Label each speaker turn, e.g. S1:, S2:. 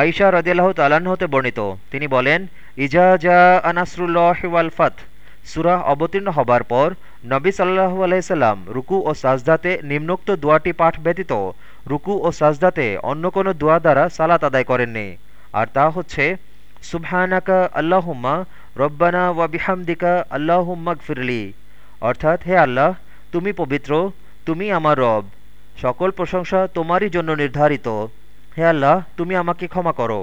S1: আইসা রদিয়াল্লাহ তালাহ হতে বর্ণিত। তিনি বলেন, ইজা জা আনাসরুল্লাহ ফাত সুরাহ অবতীর্ণ হবার পর নবী সাল্লাহু আলাইসাল্লাম রুকু ও সাজদাতে নিম্নোক্ত দোয়াটি পাঠ ব্যতীত রুকু ও সাজদাতে অন্য কোনো দোয়া দ্বারা সালাত আদায় করেননি। আর তা হচ্ছে, সুবহানাকা আল্লাহুম্মা রব্বানা ওয়াবিহামদিকা আল্লাহুম্মা ফিরলি অর্থাৎ, হে আল্লাহ, তুমি পবিত্র, তুমি আমার রব, সকল প্রশংসা তোমারই জন্য নির্ধারিত হে আল্লাহ তুমি আমাকে ক্ষমা করো।